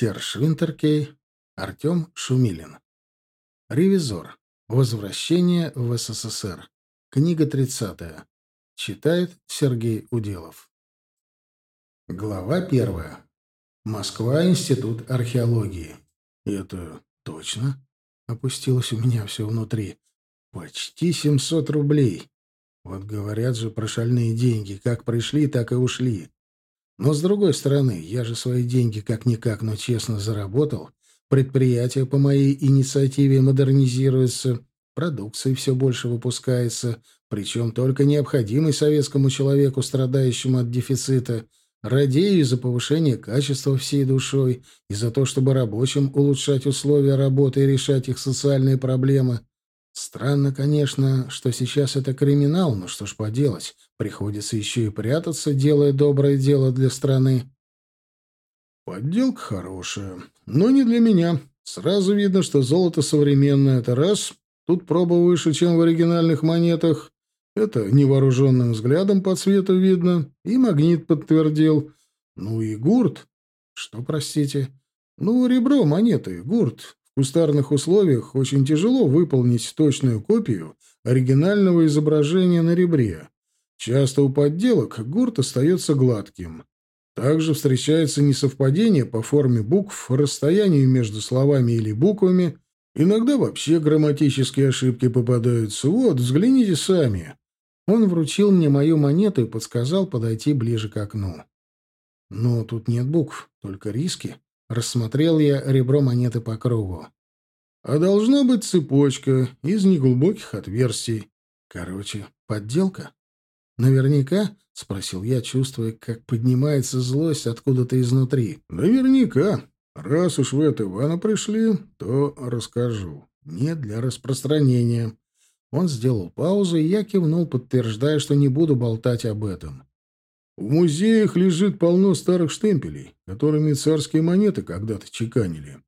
Серж Винтеркей, Артем Шумилин. Ревизор. Возвращение в СССР. Книга 30. Читает Сергей Уделов. Глава 1. Москва, Институт археологии. Это точно? Опустилось у меня все внутри. Почти 700 рублей. Вот говорят же про шальные деньги. Как пришли, так и ушли. Но, с другой стороны, я же свои деньги как-никак, но честно заработал. Предприятие по моей инициативе модернизируется, продукции все больше выпускается, причем только необходимый советскому человеку, страдающему от дефицита. Радею за повышение качества всей душой и за то, чтобы рабочим улучшать условия работы и решать их социальные проблемы. Странно, конечно, что сейчас это криминал, но что ж поделать, приходится еще и прятаться, делая доброе дело для страны. Подделка хорошая, но не для меня. Сразу видно, что золото современное — это раз, тут проба выше, чем в оригинальных монетах. Это невооруженным взглядом по цвету видно, и магнит подтвердил. Ну и гурт. Что, простите? Ну, ребро монеты, гурт. В кустарных условиях очень тяжело выполнить точную копию оригинального изображения на ребре. Часто у подделок гурт остается гладким. Также встречается несовпадение по форме букв, расстоянию между словами или буквами. Иногда вообще грамматические ошибки попадаются. Вот, взгляните сами. Он вручил мне мою монету и подсказал подойти ближе к окну. Но тут нет букв, только риски. Рассмотрел я ребро монеты по кругу. А должна быть цепочка из неглубоких отверстий. Короче, подделка. Наверняка, спросил я, чувствуя, как поднимается злость откуда-то изнутри. Наверняка. Раз уж в это Ивана пришли, то расскажу. Не для распространения. Он сделал паузу, и я кивнул, подтверждая, что не буду болтать об этом. В музеях лежит полно старых штемпелей, которыми царские монеты когда-то чеканили.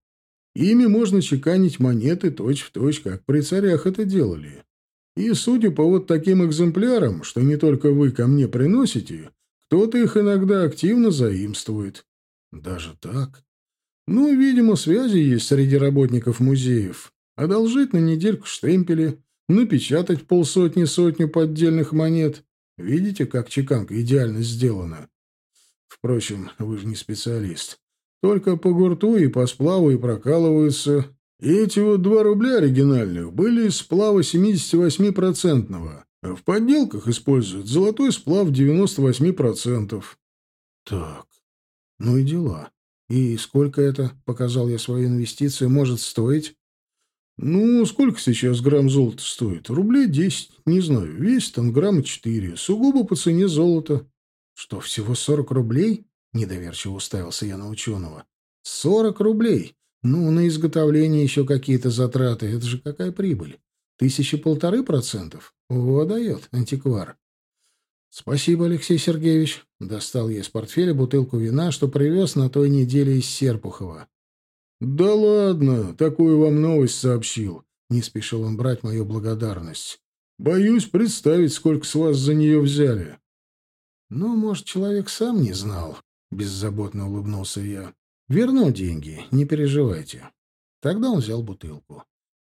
Ими можно чеканить монеты точь-в-точь, точь, как при царях это делали. И судя по вот таким экземплярам, что не только вы ко мне приносите, кто-то их иногда активно заимствует. Даже так? Ну, видимо, связи есть среди работников музеев. Одолжить на недельку штемпели, напечатать полсотни-сотню поддельных монет, Видите, как чеканка идеально сделана? Впрочем, вы же не специалист. Только по гурту и по сплаву и прокалываются. И эти вот два рубля оригинальных были из сплава 78-процентного, а в подделках используют золотой сплав 98%. Так, ну и дела. И сколько это, показал я свою инвестицию, может стоить? «Ну, сколько сейчас грамм золота стоит? Рублей десять, не знаю. Весит он грамма четыре. Сугубо по цене золота». «Что, всего сорок рублей?» — недоверчиво уставился я на ученого. «Сорок рублей? Ну, на изготовление еще какие-то затраты. Это же какая прибыль? Тысячи полторы процентов? О, дает антиквар». «Спасибо, Алексей Сергеевич». Достал я из портфеля бутылку вина, что привез на той неделе из Серпухова. «Да ладно, такую вам новость сообщил», — не спешил он брать мою благодарность. «Боюсь представить, сколько с вас за нее взяли». «Ну, может, человек сам не знал», — беззаботно улыбнулся я. «Верну деньги, не переживайте». Тогда он взял бутылку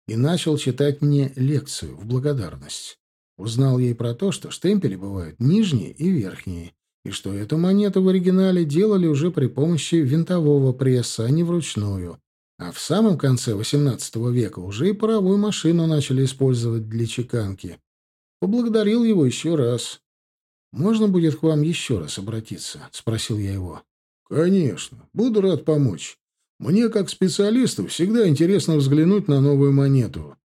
и начал читать мне лекцию в благодарность. Узнал ей про то, что штемпели бывают нижние и верхние, и что эту монету в оригинале делали уже при помощи винтового пресса, а не вручную, а в самом конце XVIII века уже и паровую машину начали использовать для чеканки. Поблагодарил его еще раз. «Можно будет к вам еще раз обратиться?» — спросил я его. «Конечно. Буду рад помочь. Мне, как специалисту, всегда интересно взглянуть на новую монету.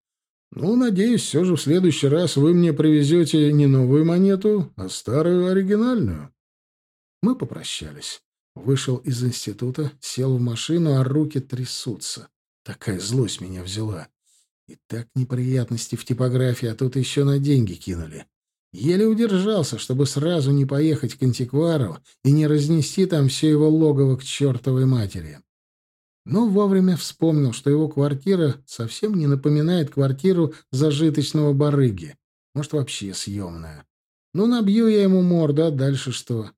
Ну, надеюсь, все же в следующий раз вы мне привезете не новую монету, а старую оригинальную». Мы попрощались. Вышел из института, сел в машину, а руки трясутся. Такая злость меня взяла. И так неприятности в типографии, а тут еще на деньги кинули. Еле удержался, чтобы сразу не поехать к антиквару и не разнести там все его логово к чертовой матери. Но вовремя вспомнил, что его квартира совсем не напоминает квартиру зажиточного барыги. Может, вообще съемная. Ну, набью я ему морду, а дальше что?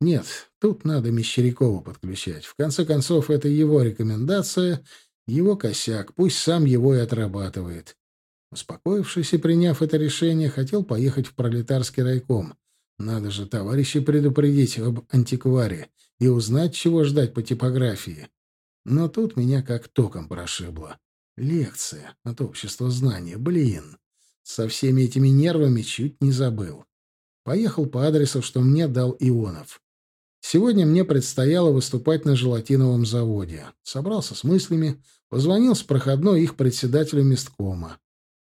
Нет, тут надо Мещерякова подключать. В конце концов, это его рекомендация, его косяк, пусть сам его и отрабатывает. Успокоившись и приняв это решение, хотел поехать в пролетарский райком. Надо же товарищей предупредить об антикваре и узнать, чего ждать по типографии. Но тут меня как током прошибло. Лекция от общества знания. Блин, со всеми этими нервами чуть не забыл. Поехал по адресу, что мне дал Ионов. Сегодня мне предстояло выступать на желатиновом заводе. Собрался с мыслями, позвонил с проходной их председателю месткома.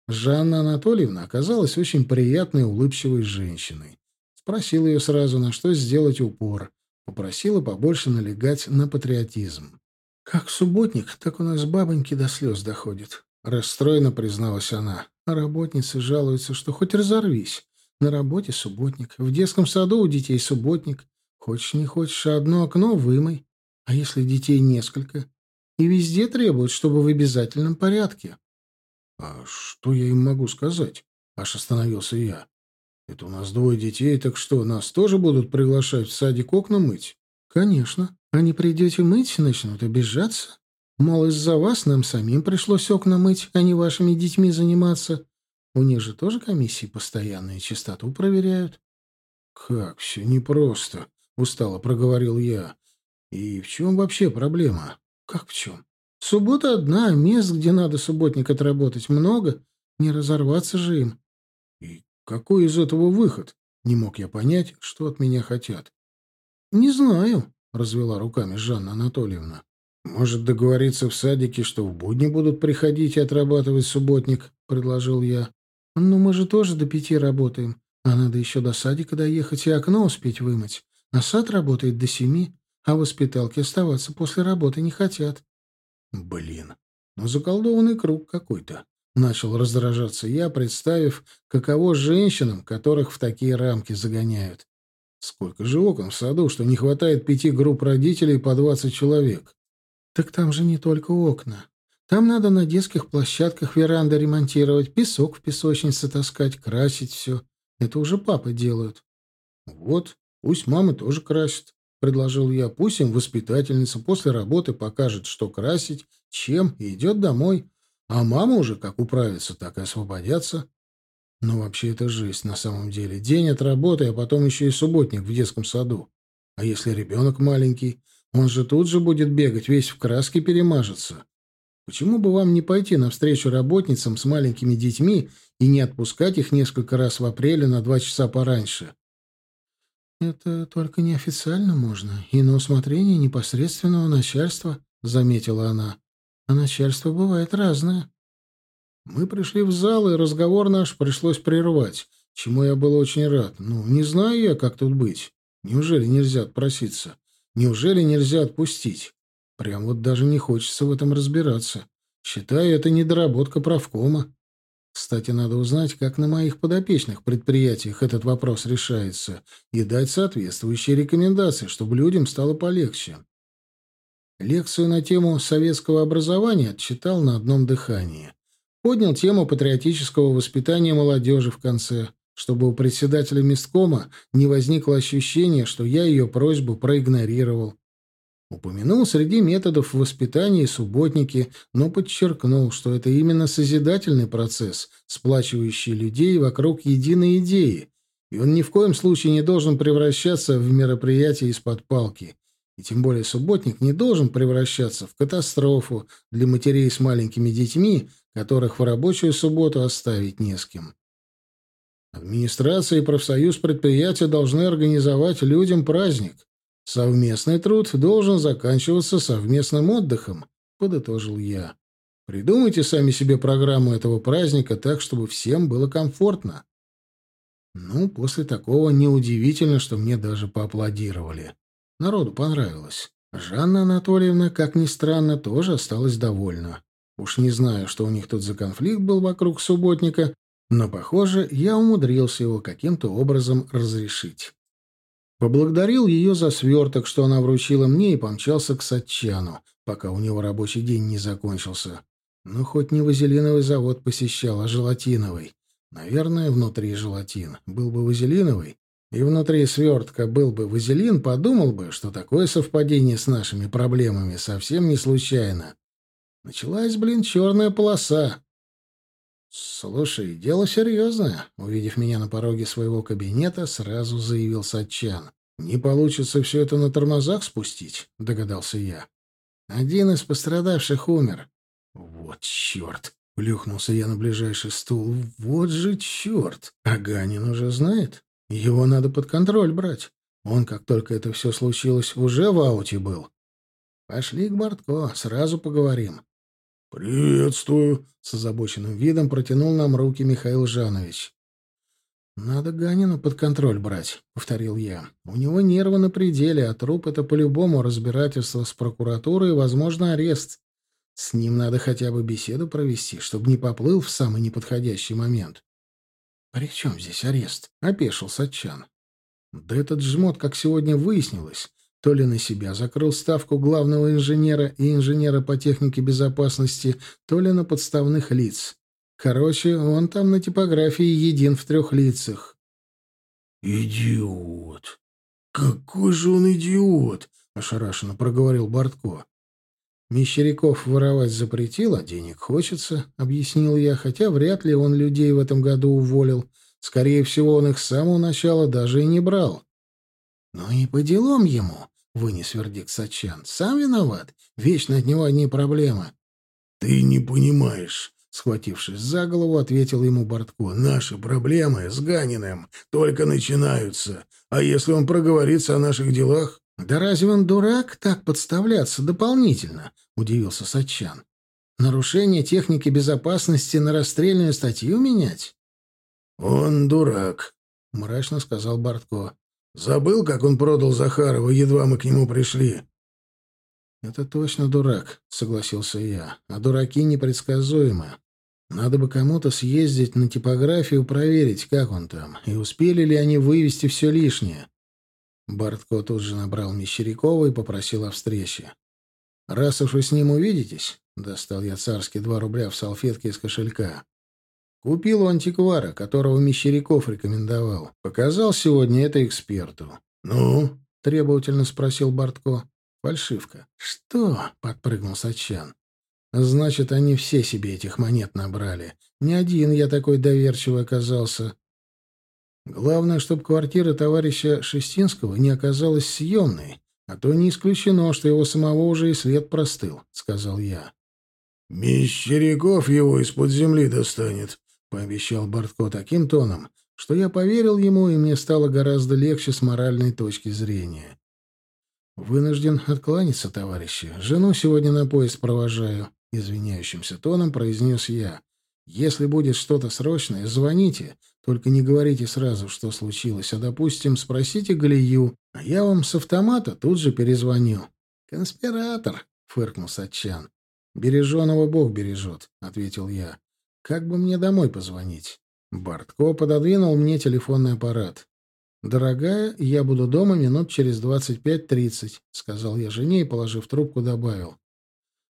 Жанна Анатольевна оказалась очень приятной, улыбчивой женщиной. Спросил ее сразу, на что сделать упор. Попросила побольше налегать на патриотизм. «Как субботник, так у нас бабоньки до слез доходит», — расстроенно призналась она. А работницы жалуются, что хоть разорвись. На работе субботник, в детском саду у детей субботник, Хочешь не хочешь, одно окно вымой. А если детей несколько? И везде требуют, чтобы в обязательном порядке. — А что я им могу сказать? — аж остановился я. — Это у нас двое детей, так что, нас тоже будут приглашать в садик окна мыть? — Конечно. Не придете мыть, начнут обижаться. Мол, из-за вас нам самим пришлось окна мыть, а не вашими детьми заниматься. У них же тоже комиссии постоянные чистоту проверяют. — Как все непросто. — устало проговорил я. «И в чем вообще проблема?» «Как в чем? Суббота одна, мест, где надо субботник отработать, много. Не разорваться же им». «И какой из этого выход?» Не мог я понять, что от меня хотят. «Не знаю», — развела руками Жанна Анатольевна. «Может, договориться в садике, что в будни будут приходить и отрабатывать субботник?» — предложил я. «Ну, мы же тоже до пяти работаем, а надо еще до садика доехать и окно успеть вымыть. А сад работает до семи, а воспиталки оставаться после работы не хотят. Блин, ну заколдованный круг какой-то. Начал раздражаться я, представив, каково женщинам, которых в такие рамки загоняют. Сколько же окон в саду, что не хватает пяти групп родителей по двадцать человек? Так там же не только окна. Там надо на детских площадках веранды ремонтировать, песок в песочнице таскать, красить все. Это уже папы делают. Вот, Пусть мамы тоже красят, — предложил я. Пусть им воспитательница после работы покажет, что красить, чем, и идет домой. А мама уже как управится, так и освободятся. Но вообще это жесть на самом деле. День от работы, а потом еще и субботник в детском саду. А если ребенок маленький, он же тут же будет бегать, весь в краске перемажется. Почему бы вам не пойти навстречу работницам с маленькими детьми и не отпускать их несколько раз в апреле на два часа пораньше? «Это только неофициально можно, и на усмотрение непосредственного начальства», — заметила она. «А начальство бывает разное». Мы пришли в зал, и разговор наш пришлось прервать, чему я был очень рад. Ну, не знаю я, как тут быть. Неужели нельзя отпроситься? Неужели нельзя отпустить? Прям вот даже не хочется в этом разбираться. Считаю, это недоработка правкома. Кстати, надо узнать, как на моих подопечных предприятиях этот вопрос решается, и дать соответствующие рекомендации, чтобы людям стало полегче. Лекцию на тему советского образования отчитал на одном дыхании. Поднял тему патриотического воспитания молодежи в конце, чтобы у председателя месткома не возникло ощущения, что я ее просьбу проигнорировал. Упомянул среди методов воспитания субботники, но подчеркнул, что это именно созидательный процесс, сплачивающий людей вокруг единой идеи, и он ни в коем случае не должен превращаться в мероприятие из-под палки. И тем более субботник не должен превращаться в катастрофу для матерей с маленькими детьми, которых в рабочую субботу оставить не с кем. Администрация и профсоюз предприятия должны организовать людям праздник, Совместный труд должен заканчиваться совместным отдыхом, подытожил я. Придумайте сами себе программу этого праздника так, чтобы всем было комфортно. Ну, после такого неудивительно, что мне даже поаплодировали. Народу понравилось. Жанна Анатольевна, как ни странно, тоже осталась довольна. Уж не знаю, что у них тут за конфликт был вокруг субботника, но, похоже, я умудрился его каким-то образом разрешить. Поблагодарил ее за сверток, что она вручила мне, и помчался к Сатчану, пока у него рабочий день не закончился. Ну, хоть не вазелиновый завод посещал, а желатиновый. Наверное, внутри желатин. Был бы вазелиновый, и внутри свертка был бы вазелин, подумал бы, что такое совпадение с нашими проблемами совсем не случайно. Началась, блин, черная полоса. «Слушай, дело серьезное», — увидев меня на пороге своего кабинета, сразу заявил Сатчан. «Не получится все это на тормозах спустить», — догадался я. «Один из пострадавших умер». «Вот черт!» — плюхнулся я на ближайший стул. «Вот же черт! А Ганин уже знает. Его надо под контроль брать. Он, как только это все случилось, уже в ауте был. Пошли к Бортко, сразу поговорим». «Приветствую!» — с озабоченным видом протянул нам руки Михаил Жанович. «Надо Ганина под контроль брать», — повторил я. «У него нервы на пределе, а труп — это по-любому разбирательство с прокуратурой и, возможно, арест. С ним надо хотя бы беседу провести, чтобы не поплыл в самый неподходящий момент». «При чем здесь арест?» — опешил Сатчан. «Да этот жмот, как сегодня выяснилось, то ли на себя закрыл ставку главного инженера и инженера по технике безопасности, то ли на подставных лиц». Короче, он там на типографии един в трех лицах. «Идиот! Какой же он идиот!» — ошарашенно проговорил Бортко. «Мещеряков воровать запретил, а денег хочется», — объяснил я, хотя вряд ли он людей в этом году уволил. Скорее всего, он их с самого начала даже и не брал. «Ну и по делам ему», — вынес вердикт Сачан. «Сам виноват. Вечно от него одни проблемы». «Ты не понимаешь. Схватившись за голову, ответил ему Бортко. «Наши проблемы с Ганиным только начинаются. А если он проговорится о наших делах...» «Да разве он дурак так подставляться дополнительно?» — удивился Сачан. «Нарушение техники безопасности на расстрельную статью менять?» «Он дурак», — мрачно сказал Бортко. «Забыл, как он продал Захарова, едва мы к нему пришли?» «Это точно дурак», — согласился я. «А дураки непредсказуемы. Надо бы кому-то съездить на типографию, проверить, как он там, и успели ли они вывести все лишнее. Бортко тут же набрал Мещерякова и попросил о встрече. «Раз уж вы с ним увидитесь», — достал я царские два рубля в салфетке из кошелька. Купил у антиквара, которого Мещеряков рекомендовал. Показал сегодня это эксперту. «Ну?» — требовательно спросил Бортко. «Фальшивка». «Что?» — подпрыгнул Сачан. Значит, они все себе этих монет набрали. Не один я такой доверчивый оказался. Главное, чтобы квартира товарища Шестинского не оказалась съемной, а то не исключено, что его самого уже и след простыл, — сказал я. — Мещеряков его из-под земли достанет, — пообещал Бортко таким тоном, что я поверил ему, и мне стало гораздо легче с моральной точки зрения. «Вынужден откланяться, товарищи. Жену сегодня на поезд провожаю извиняющимся тоном произнес я. «Если будет что-то срочное, звоните. Только не говорите сразу, что случилось, а, допустим, спросите Галию, а я вам с автомата тут же перезвоню». «Конспиратор», — фыркнул Сатчан. «Береженого Бог бережет», — ответил я. «Как бы мне домой позвонить?» Бартко пододвинул мне телефонный аппарат. «Дорогая, я буду дома минут через двадцать пять-тридцать», — сказал я жене и, положив трубку, добавил.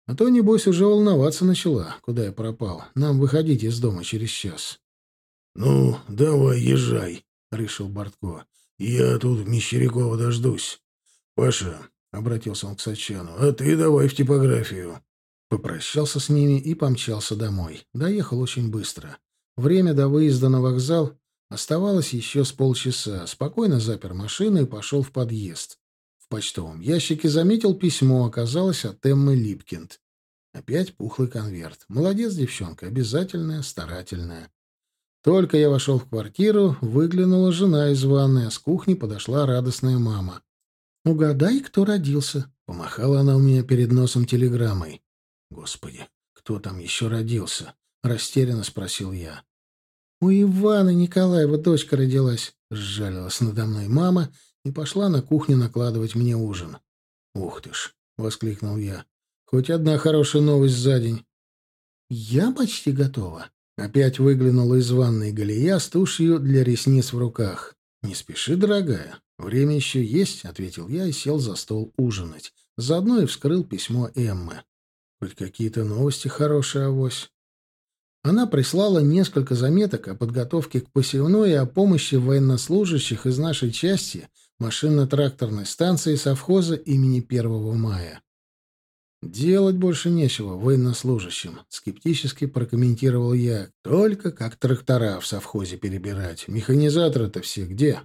А то, небось, уже волноваться начала, куда я пропал. Нам выходить из дома через час. — Ну, давай, езжай, — решил Бортко. — Я тут Мещерякова дождусь. — Паша, — обратился он к Сачану, — а ты давай в типографию. Попрощался с ними и помчался домой. Доехал очень быстро. Время до выезда на вокзал оставалось еще с полчаса. Спокойно запер машину и пошел в подъезд. В почтовом ящике заметил письмо, оказалось от Эммы Липкинд. Опять пухлый конверт. Молодец, девчонка, обязательная, старательная. Только я вошел в квартиру, выглянула жена из ванной, а с кухни подошла радостная мама. «Угадай, кто родился?» — помахала она у меня перед носом телеграммой. «Господи, кто там еще родился?» — растерянно спросил я. «У Ивана Николаева дочка родилась», — сжалилась надо мной мама и пошла на кухню накладывать мне ужин. «Ух ты ж!» — воскликнул я. «Хоть одна хорошая новость за день». «Я почти готова». Опять выглянула из ванной Галия с тушью для ресниц в руках. «Не спеши, дорогая. Время еще есть», — ответил я и сел за стол ужинать. Заодно и вскрыл письмо Эммы. «Хоть какие-то новости хорошие, авось». Она прислала несколько заметок о подготовке к посевной и о помощи военнослужащих из нашей части машинно-тракторной станции совхоза имени 1 мая. «Делать больше нечего военнослужащим», — скептически прокомментировал я. «Только как трактора в совхозе перебирать. Механизаторы-то все где?»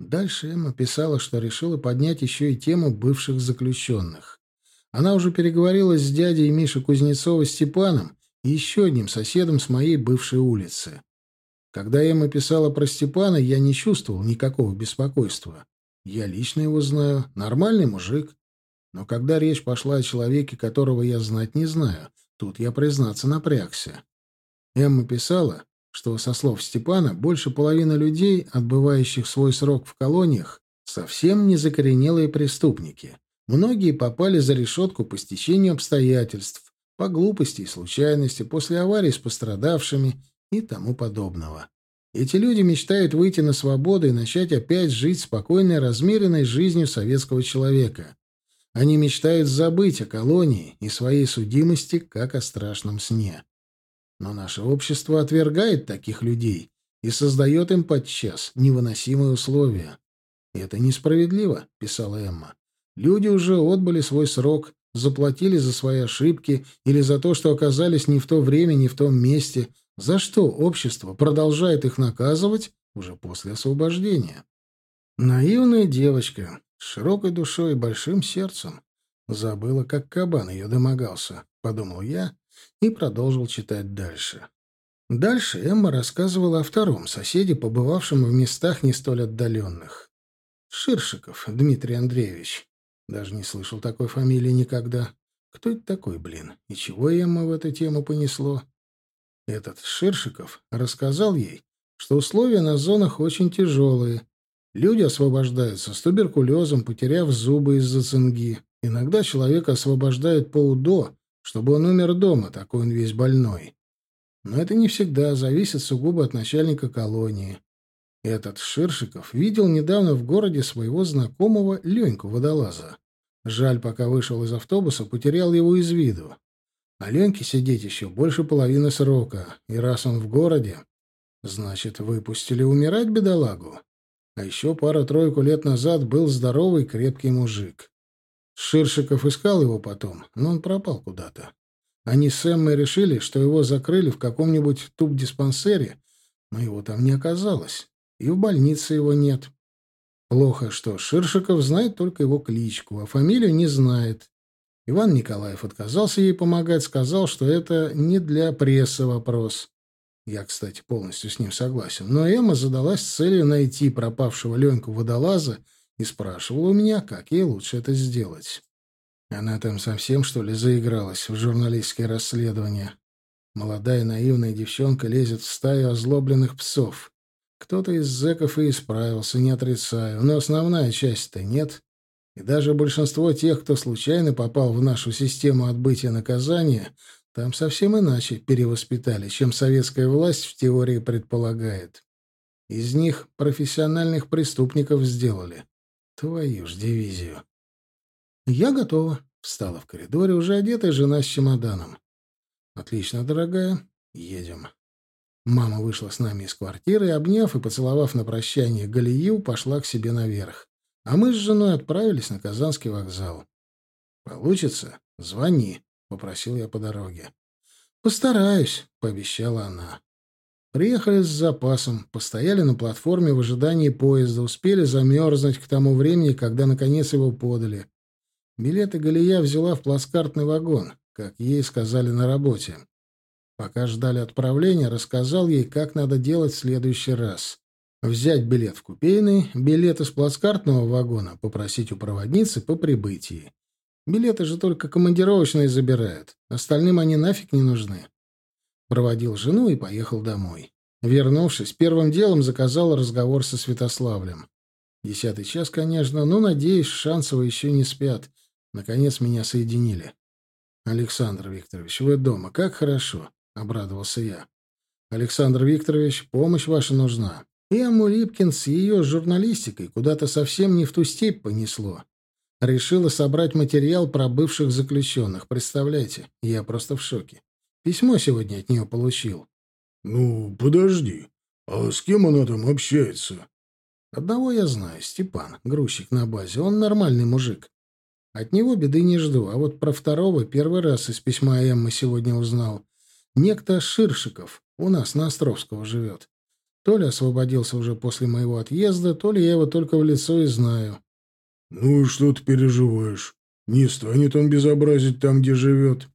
Дальше Эмма писала, что решила поднять еще и тему бывших заключенных. Она уже переговорила с дядей Миши Кузнецова Степаном и еще одним соседом с моей бывшей улицы. Когда Эмма писала про Степана, я не чувствовал никакого беспокойства. Я лично его знаю, нормальный мужик. Но когда речь пошла о человеке, которого я знать не знаю, тут я, признаться, напрягся. Эмма писала, что, со слов Степана, больше половины людей, отбывающих свой срок в колониях, совсем не закоренелые преступники. Многие попали за решетку по стечению обстоятельств, по глупости и случайности, после аварий с пострадавшими и тому подобного. Эти люди мечтают выйти на свободу и начать опять жить спокойной, размеренной жизнью советского человека. Они мечтают забыть о колонии и своей судимости, как о страшном сне. Но наше общество отвергает таких людей и создает им подчас невыносимые условия. «И это несправедливо», — писала Эмма. «Люди уже отбыли свой срок, заплатили за свои ошибки или за то, что оказались не в то время, не в том месте, за что общество продолжает их наказывать уже после освобождения». Наивная девочка, с широкой душой и большим сердцем. Забыла, как кабан ее домогался, — подумал я и продолжил читать дальше. Дальше Эмма рассказывала о втором соседе, побывавшем в местах не столь отдаленных. Ширшиков Дмитрий Андреевич. Даже не слышал такой фамилии никогда. Кто это такой, блин? И чего Эмма в эту тему понесло? Этот Ширшиков рассказал ей, что условия на зонах очень тяжелые, Люди освобождаются с туберкулезом, потеряв зубы из-за цинги. Иногда человека освобождают по УДО, чтобы он умер дома, такой он весь больной. Но это не всегда, зависит сугубо от начальника колонии. Этот Ширшиков видел недавно в городе своего знакомого Леньку Водолаза. Жаль, пока вышел из автобуса, потерял его из виду. А Леньке сидеть еще больше половины срока, и раз он в городе, значит, выпустили умирать бедолагу. А еще пару-тройку лет назад был здоровый крепкий мужик. Ширшиков искал его потом, но он пропал куда-то. Они с Эммой решили, что его закрыли в каком-нибудь туб-диспансере, но его там не оказалось, и в больнице его нет. Плохо, что Ширшиков знает только его кличку, а фамилию не знает. Иван Николаев отказался ей помогать, сказал, что это не для прессы вопрос. Я, кстати, полностью с ним согласен. Но Эмма задалась целью найти пропавшего Леньку водолаза и спрашивала у меня, как ей лучше это сделать. Она там совсем, что ли, заигралась в журналистские расследования. Молодая наивная девчонка лезет в стаю озлобленных псов. Кто-то из зэков и исправился, не отрицаю, но основная часть-то нет. И даже большинство тех, кто случайно попал в нашу систему отбытия наказания, там совсем иначе перевоспитали, чем советская власть в теории предполагает. Из них профессиональных преступников сделали. Твою ж дивизию. Я готова. Встала в коридоре, уже одетая жена с чемоданом. Отлично, дорогая. Едем. Мама вышла с нами из квартиры обняв и поцеловав на прощание Галию, пошла к себе наверх. А мы с женой отправились на Казанский вокзал. «Получится? Звони», — попросил я по дороге. «Постараюсь», — пообещала она. Приехали с запасом, постояли на платформе в ожидании поезда, успели замерзнуть к тому времени, когда, наконец, его подали. Билеты Галия взяла в плацкартный вагон, как ей сказали на работе. Пока ждали отправления, рассказал ей, как надо делать в следующий раз. Взять билет в купейный, билет из плацкартного вагона попросить у проводницы по прибытии. Билеты же только командировочные забирают. Остальным они нафиг не нужны. Проводил жену и поехал домой. Вернувшись, первым делом заказал разговор со Святославлем. Десятый час, конечно, но, надеюсь, Шансовы еще не спят. Наконец меня соединили. «Александр Викторович, вы дома. Как хорошо!» — обрадовался я. «Александр Викторович, помощь ваша нужна. И Амулипкин с ее журналистикой куда-то совсем не в ту степь понесло. Решила собрать материал про бывших заключенных. Представляете, я просто в шоке. Письмо сегодня от нее получил. Ну, подожди. А с кем она там общается? Одного я знаю, Степан, грузчик на базе. Он нормальный мужик. От него беды не жду, а вот про второго первый раз из письма Эммы сегодня узнал. Некто Ширшиков у нас на Островского живет. То ли освободился уже после моего отъезда, то ли я его только в лицо и знаю. — Ну и что ты переживаешь? Не станет он безобразить там, где живет.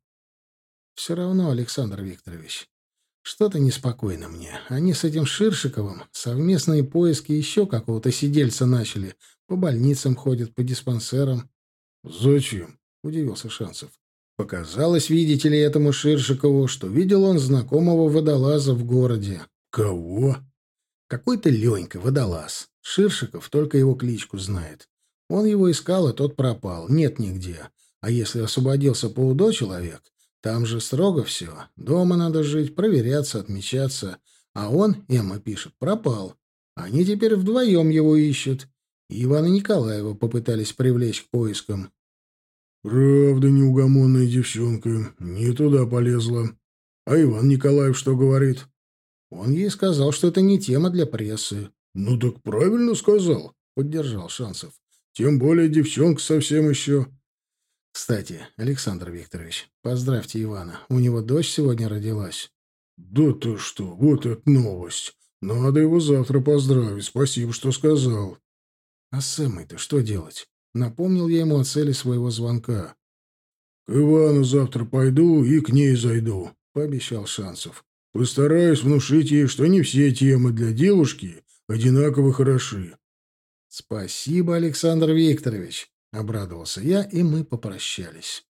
— Все равно, Александр Викторович, что-то неспокойно мне. Они с этим Ширшиковым совместные поиски еще какого-то сидельца начали. По больницам ходят, по диспансерам. «Зачем?» — удивился Шансов. Показалось, видите ли, этому Ширшикову, что видел он знакомого водолаза в городе. «Кого?» «Какой-то Ленька, водолаз. Ширшиков только его кличку знает. Он его искал, а тот пропал. Нет нигде. А если освободился по УДО человек, там же строго все. Дома надо жить, проверяться, отмечаться. А он, Эмма пишет, пропал. Они теперь вдвоем его ищут. И Ивана Николаева попытались привлечь к поискам. «Правда, неугомонная девчонка. Не туда полезла. А Иван Николаев что говорит?» Он ей сказал, что это не тема для прессы. «Ну так правильно сказал», — поддержал Шансов. «Тем более девчонка совсем еще...» Кстати, Александр Викторович, поздравьте Ивана. У него дочь сегодня родилась. Да ты что, вот это новость. Надо его завтра поздравить. Спасибо, что сказал. А с Эммой-то что делать? Напомнил я ему о цели своего звонка. К Ивану завтра пойду и к ней зайду, пообещал Шансов. Постараюсь внушить ей, что не все темы для девушки одинаково хороши. Спасибо, Александр Викторович. Обрадовался я, и мы попрощались.